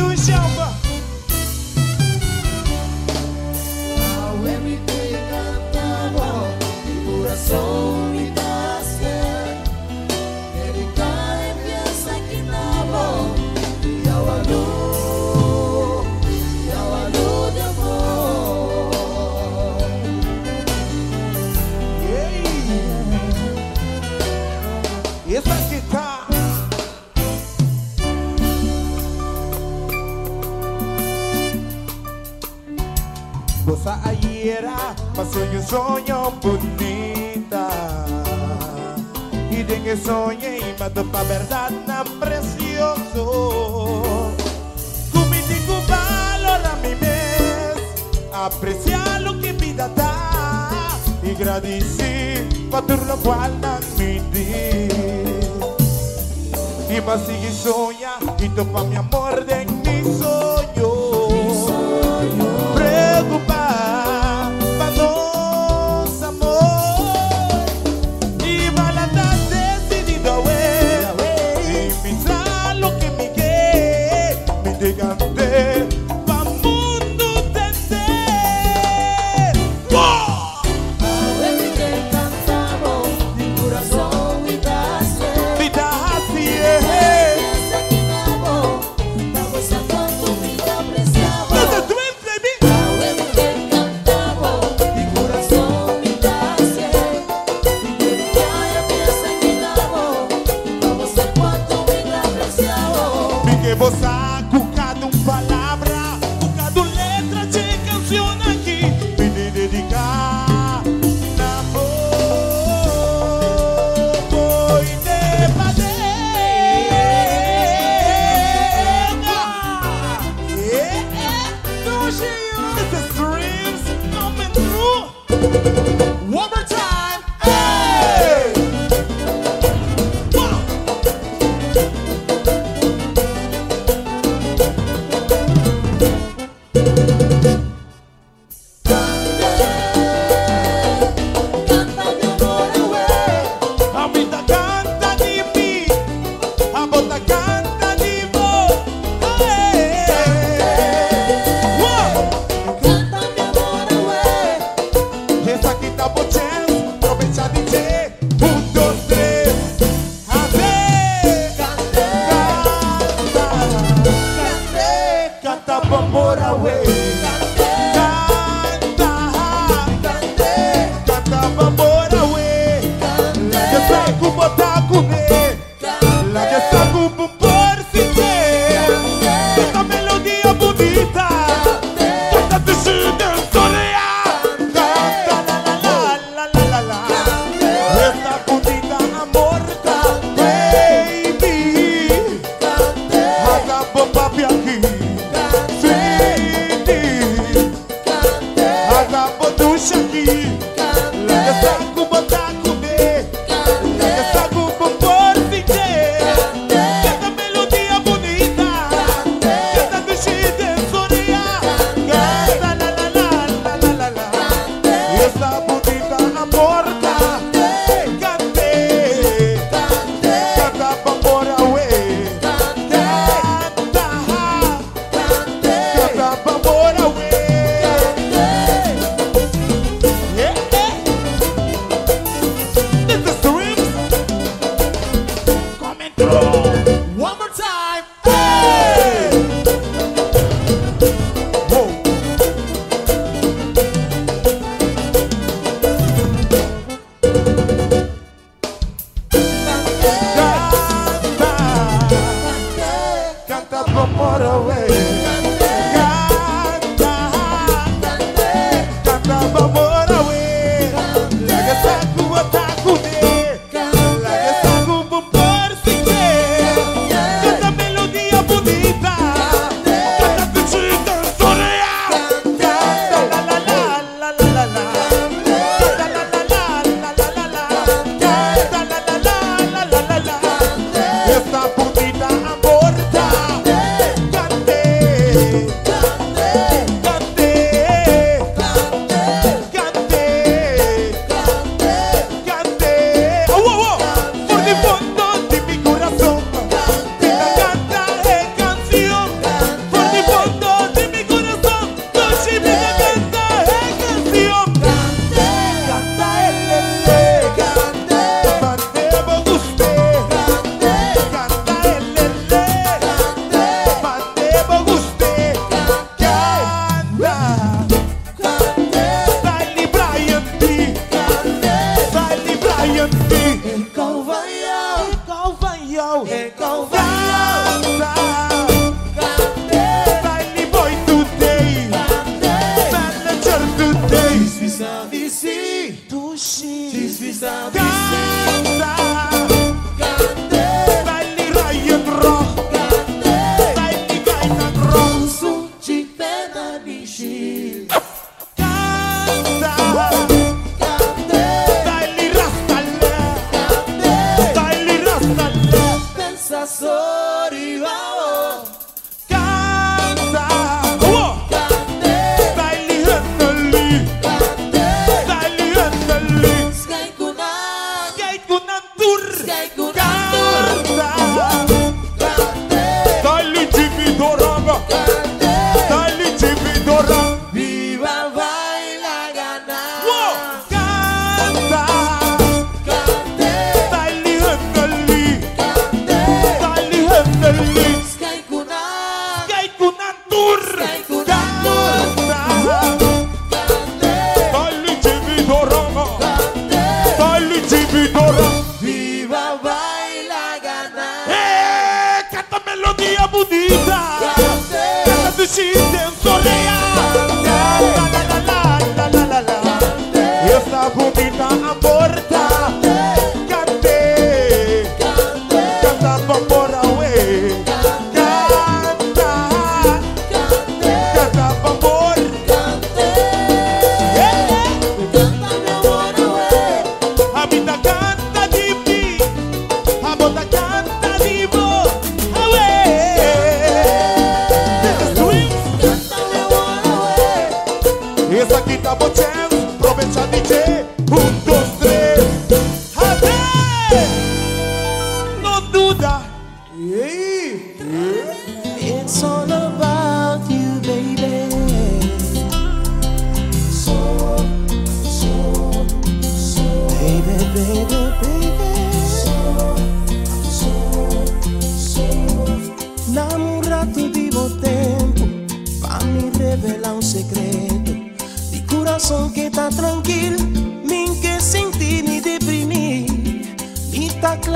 do Jamba. Ao MT Cantambó. cosa ayer Passou de um sonho bonita. E de que sonhei Mas pra verdade não precioso. Comigo valora mi mes Apreciar o que vida dá E agradecer Por tudo qual não me diz E mas sigue sonha E topa mi amor de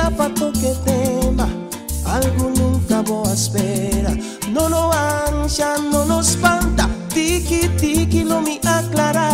era pa' tema algo nunca voy a esperar. No lo ancha, no nos espanta, tiki tiki lo mi aclara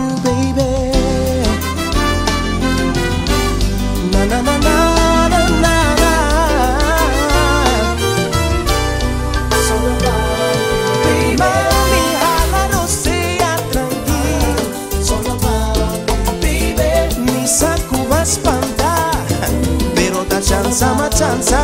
danza.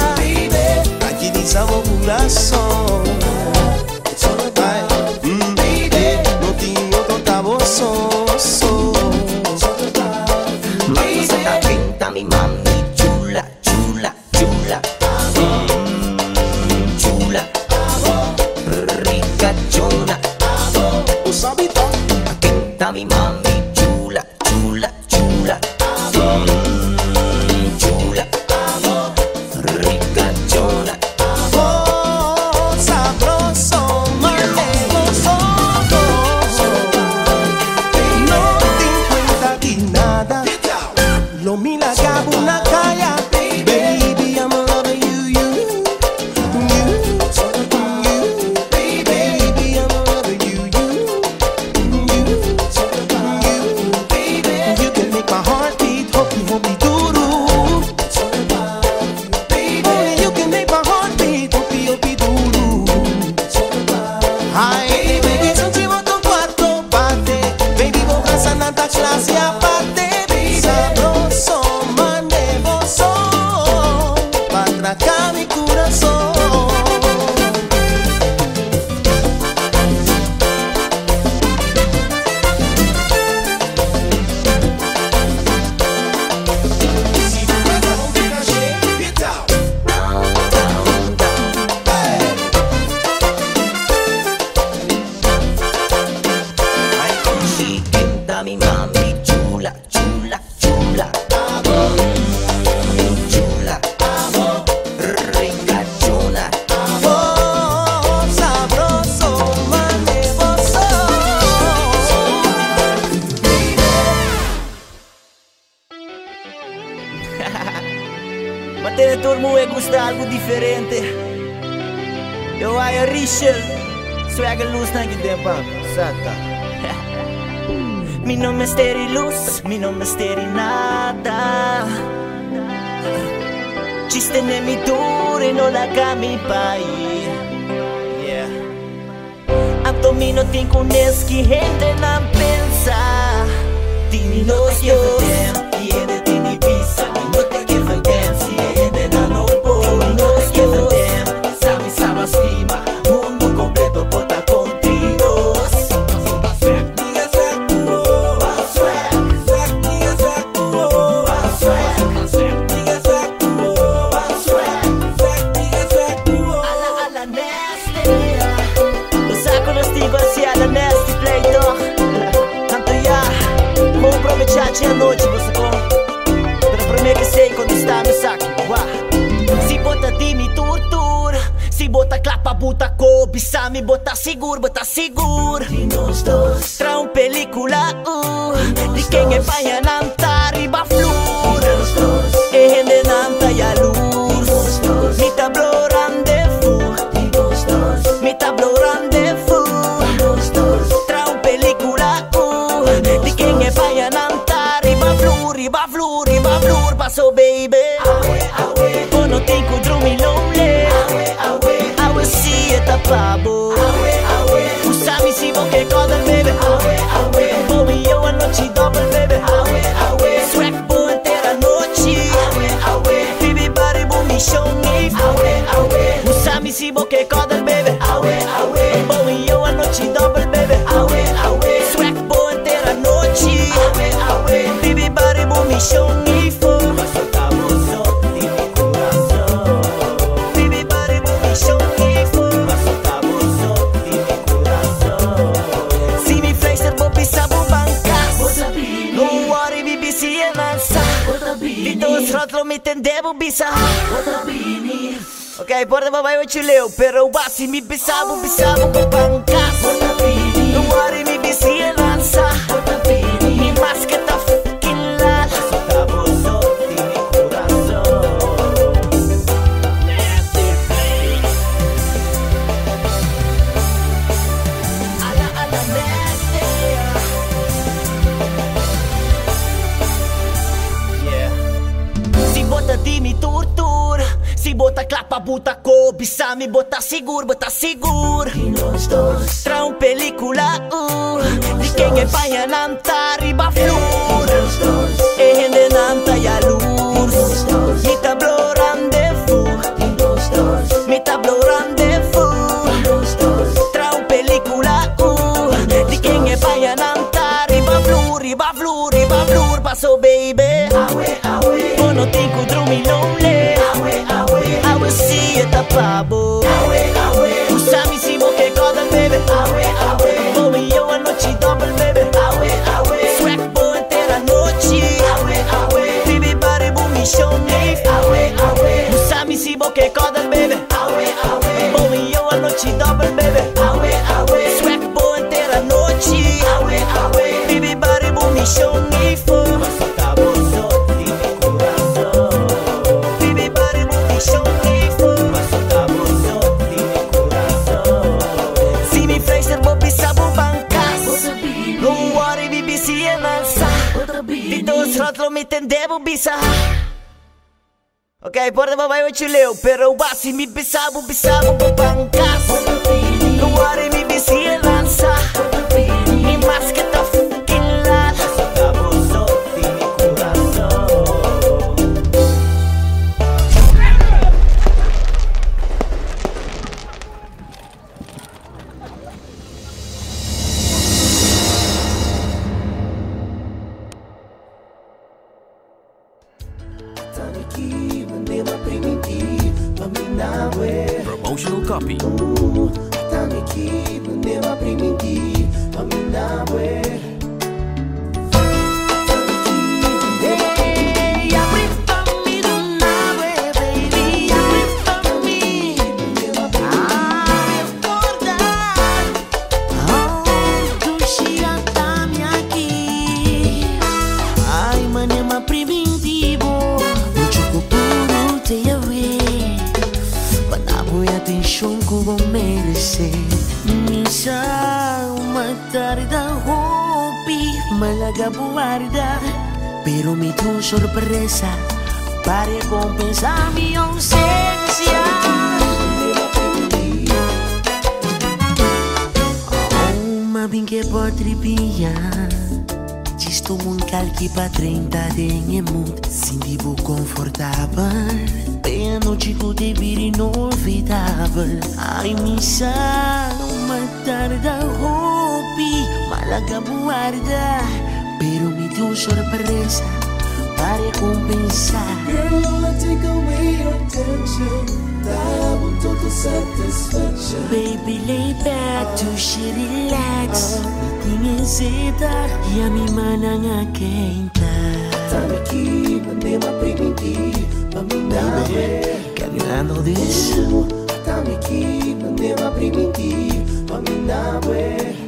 mostra algo diferente. Eu vai Richard, swag luz na guidempa, sata. Mi nome é Steri Luz, mi nome é Steri Nada. Ci stenemi dure, non la cami pai. Yeah. Abdomino ti cuneschi, gente non pensa. Dimmi lo che todos você bom Para primeiro sei quando está no saco Se bota de me tortura Se bota clapa, buta cobiça Me bota seguro, bota seguro. De nós dois. Trá um película uh, De, quem é baiano sabu bisa Oke, okay, por de babai ochi leo, pero basi mi bisa bu bisa bu bangka bota clapa, buta cobiça, me bota seguro, bota seguro. Tra um película, uh, di quem é paia é nanta, riba flor. É e rende nanta e a luz, e tablor. bisa Okay, pertama bayo chileo Pero wasi mi bisa bu bisa bu bangkas Luwari mi bisi lansa pero me dio sorpresa para compensar mi ausencia. Uma bingue por tripinha, disto um calque para 30 de emut, sin vivo confortável. Pena digo de vir inovidável. Ai, missa, uma tarde oh, tarda roupa, a guarda tu sorpresa para compensar. Girl, I take away your tension. I want total satisfaction. Baby, lay back to she relax. Iting ezeta, yami manang akenta. Time to keep, hindi mapigminti, paminahe. Caminando disso. Time to keep, hindi mapigminti, paminahe.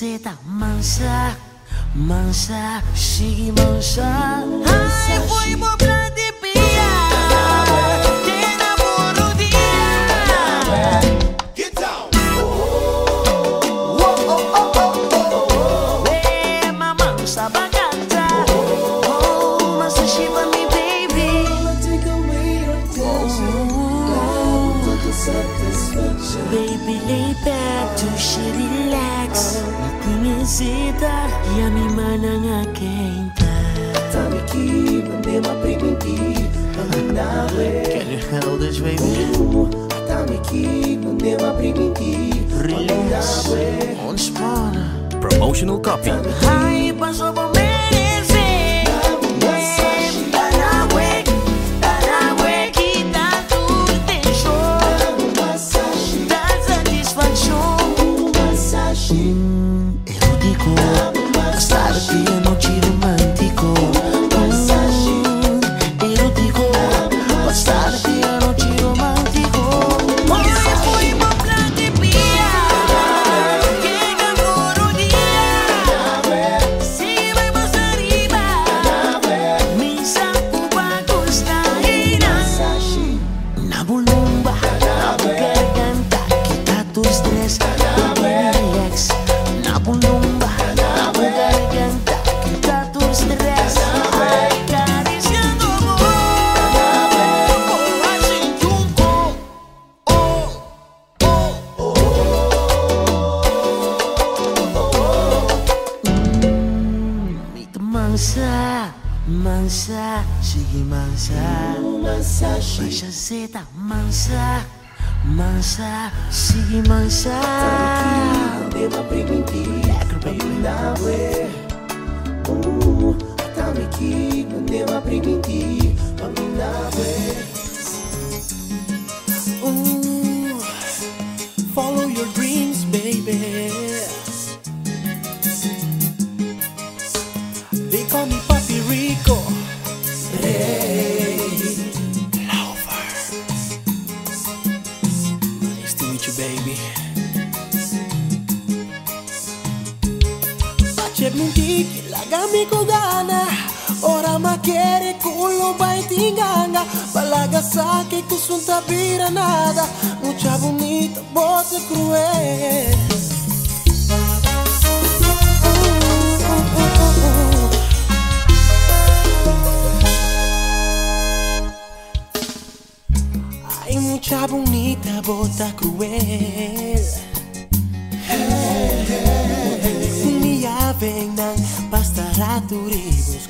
você tá mansa, mansa, chegue mansa. Ai, foi bobeira. bisita Yami manangakenta Tamiki, Bandema Primiti Bandawe Can you handle this baby? Tamiki, Bandema Primiti Bandawe On spot Promotional copy. Ai, passou bom mansa, mansa, sigue mansa. Tranquila, primitiva, tranquila, we. Uh, atamiki, nundema primitiva, pamina, we. C'è munti la gami kogana Ora ma chiede culo vai tinganga Balaga sa che cusun tabira nada Mucha bonita voz cruel. Mucha bonita bota cruel. vendan Bastara durigos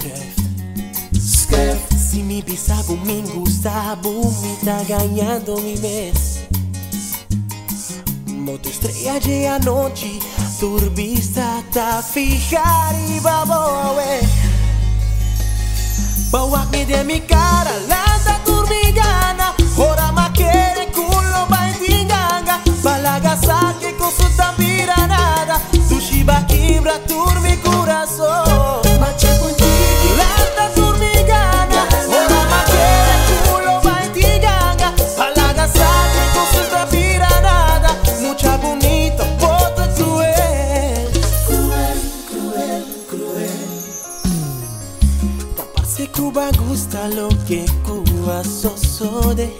craft Si mi bisabu mi gustavo Me tá ganhando mi mes Moto estrella de anoche Turbista tá fijar e babou away Bawa me de mi cara Lanza turbigana Ora ma culo vai di balagasa Balaga saque com nada. mirada Sushi ba quebra cruel. Taparse Cuba gusta lo que Cuba sosode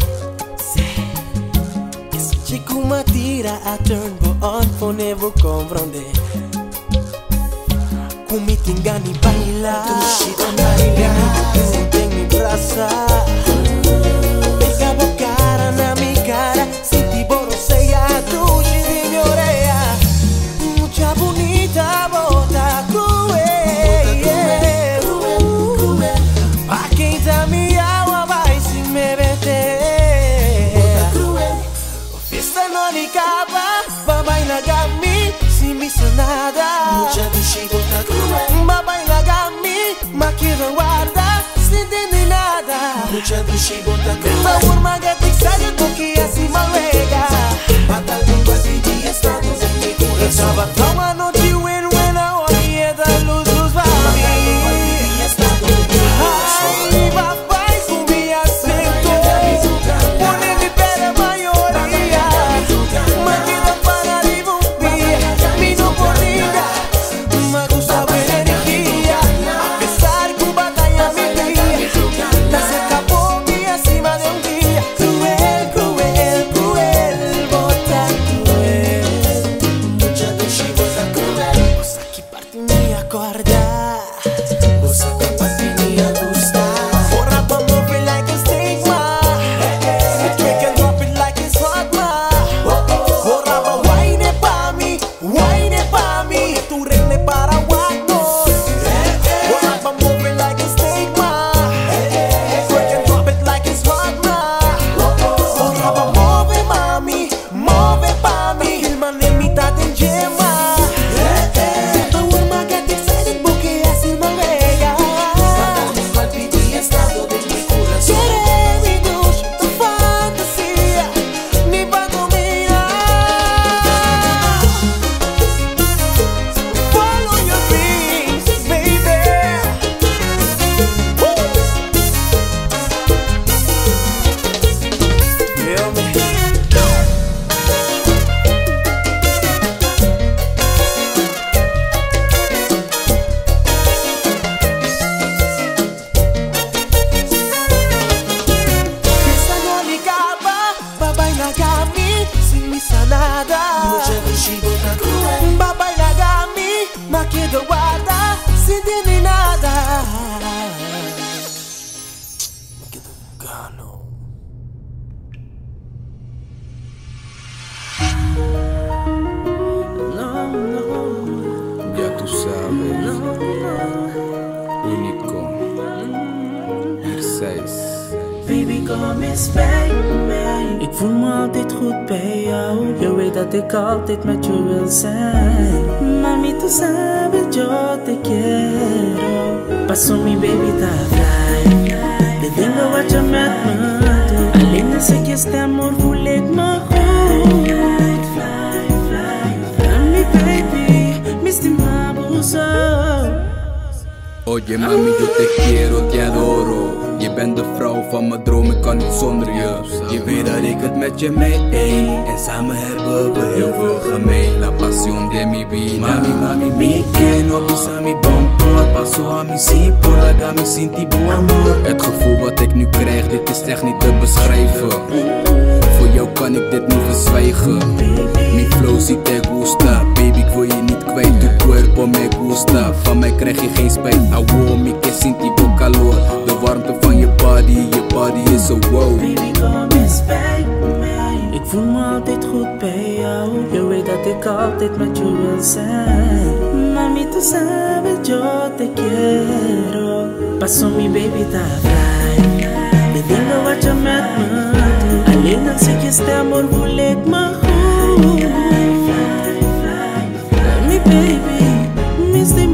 Se Esse chico me tira a on kumitingani baila. Tushidana. Salvatore. kid the dat ik altijd met je wil zijn. Mami, tú sabes, yo te quiero. Paso mi baby, ta fly. De dingen wat je met me doet. Alleen als ik je stem hoor, voel ik me goed. Mami, baby, mis mabuso. Oye mami, yo te quiero, te adoro. Je bent de vrouw van mijn droom, ik kan niet zonder je. Je weet dat ik het met je mee een. En samen hebben we heel veel gemeen. La pasión de mi vida. Mami, mami, mi que no pisa mi bumper. Paso a mi si, por la gami sin tipo amor. Het gevoel wat ik nu krijg, dit is echt niet te beschrijven. Voor jou kan ik dit niet verzwijgen. Mi flow si te gusta, baby, ik wil je niet kwijt. Tu cuerpo me gusta, van mij krijg je geen spijt. Awo, mi que sintivo calor. De warmte van je body, je body is zo wow. Baby, kom eens bij mij. voel me altijd goed bij jou. Je weet dat ik altijd met je wil zijn. Mami, tu sabes, yo te quiero. Paso mi baby, ta fly. De dingen wat je met me doet. Alleen als ik je stem hoor, voel ik me goed. Mi baby, mis die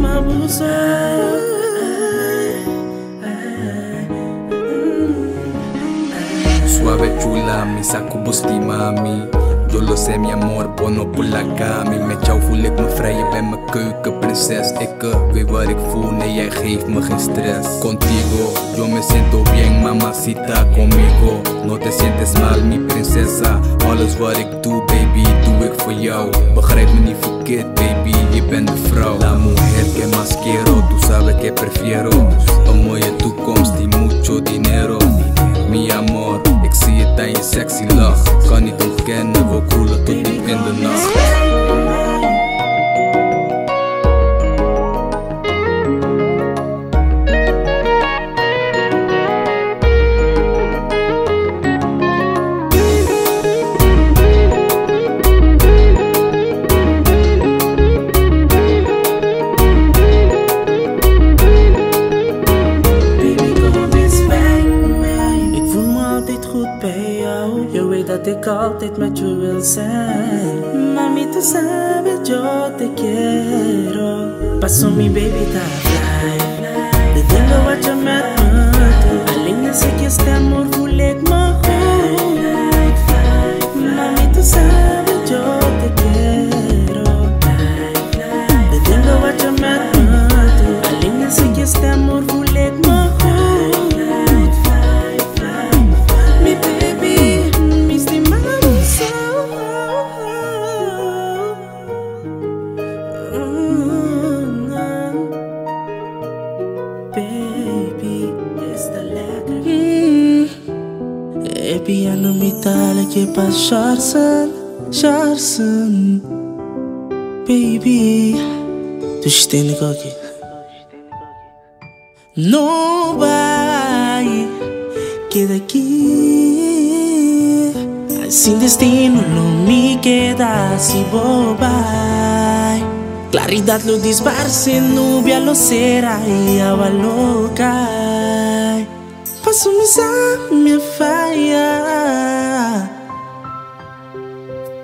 Suave chula, mi saco busti mami. Yo lo sé mi amor, por la kami Met jou voel ik me vrij, je bent mijn keukenprinses Ik weet wat ik voel, nee jij geeft me geen stress Contigo, yo me siento bien mamacita conmigo. No te sientes mal mi princesa. Alles wat ik doe baby, doe ik voor jou Begrijp me niet verkeerd baby, je bent de vrouw La mujer que más quiero, tú sabes que prefiero. Een mooie toekomst y mucho dinero. Mi amor, zie het aan je sexy lach Kan niet ontkennen, we kroelen tot diep in de nacht ik altijd met je wil zijn. Mami, tu sabes, yo te quiero. Paso mi baby, ta fly. Wat je met me doet. Alleen als ik je stene koki. No vai queda aqui. Assim destino não me queda assim bobai. Claridad lo disparce, nubia lo será y agua loca. Paso mis me falla.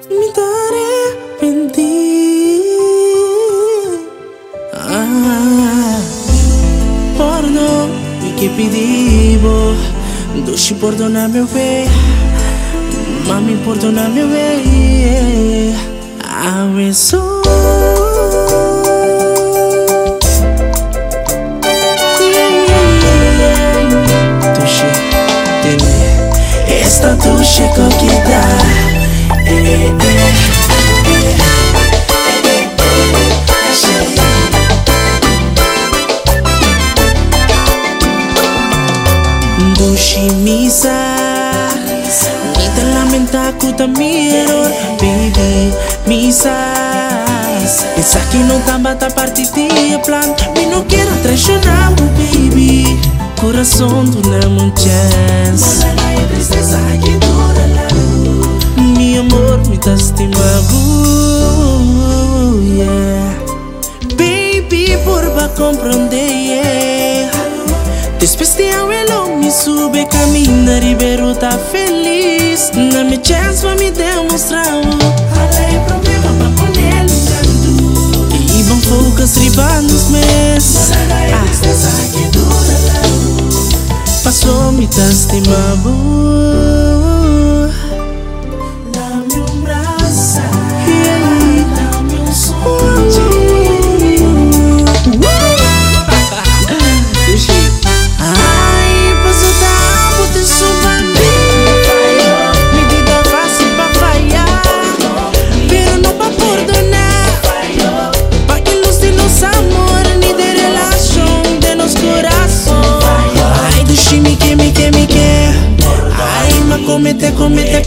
Me daré que pedimos. Doce por dona meu bem Mami por dona meu bem Abençoa Esta tu chegou que dá Dushimisa Nita lamenta kuta mirror Baby, misa. Esa que não tamba tá parte de plan. Me não quero traicionar, baby. Coração do não chance Mi amor, me tá estimado yeah. Baby, porba compreender yeah. subir, caminho e beiro tá feliz. Na minha chance vai me demonstrar o Além problema pra poder lidando. E vão poucas ribanos mes. Ah. Passou me das de. Comete, comete,